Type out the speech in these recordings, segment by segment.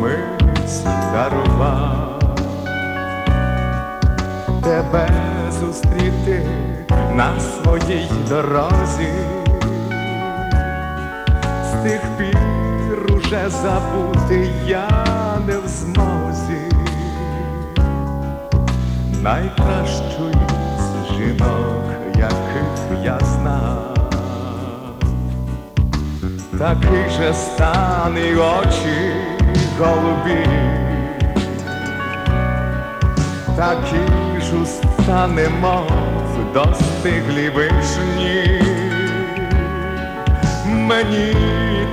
Всевишній дарував. Тебе зустріти на своїй дорозі, з тих пір уже забути я не в змозі, найкращу із жінок, яких я знав, такий же стан і очі голубі. Такі ж уста, немов достиглі вишні, мені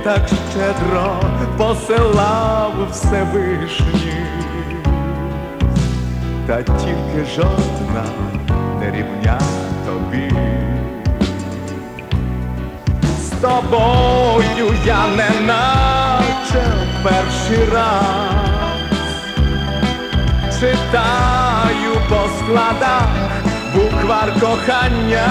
так щедро посилав Всевишній, та тільки жодна не рівня тобі. З тобою я не в перший раз. Читаю по складах буквар кохання.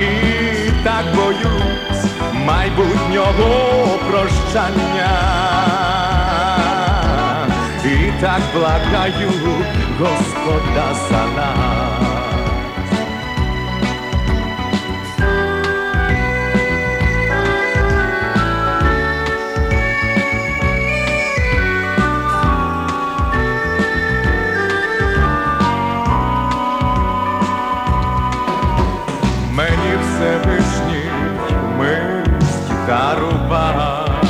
І так боюсь майбутнього прощання, і так благаю Господа за нас. Всевишній милість дарував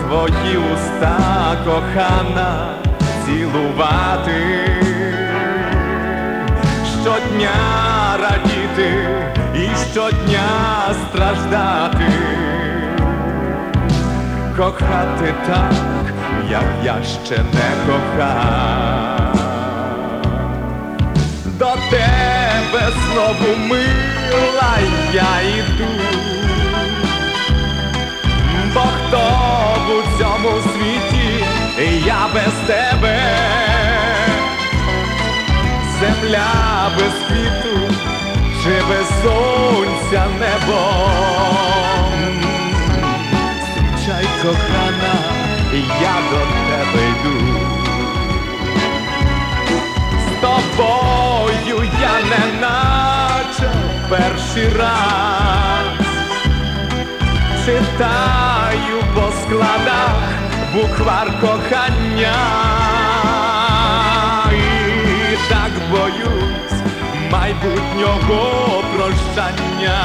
Твої уста кохана цілувати, щодня радіти і щодня страждати, кохати так, як я ще не кохав. До тебе знову мила я йду, бо хто б у цьому світі я без тебе, земля без квіту, чи без сонця небо. Зустрічай, кохана, я до тебе йду. Перший раз читаю по складах буквар кохання і так боюсь майбутнього прощання.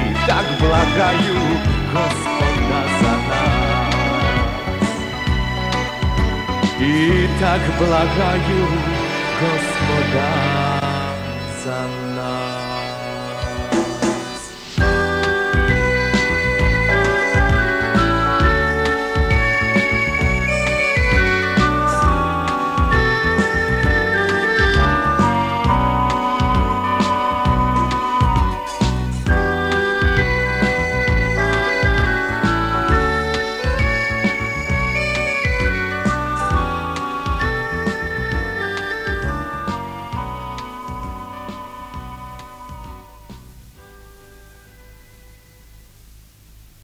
І так благаю Господа за нас. І так благаю Господа за нас.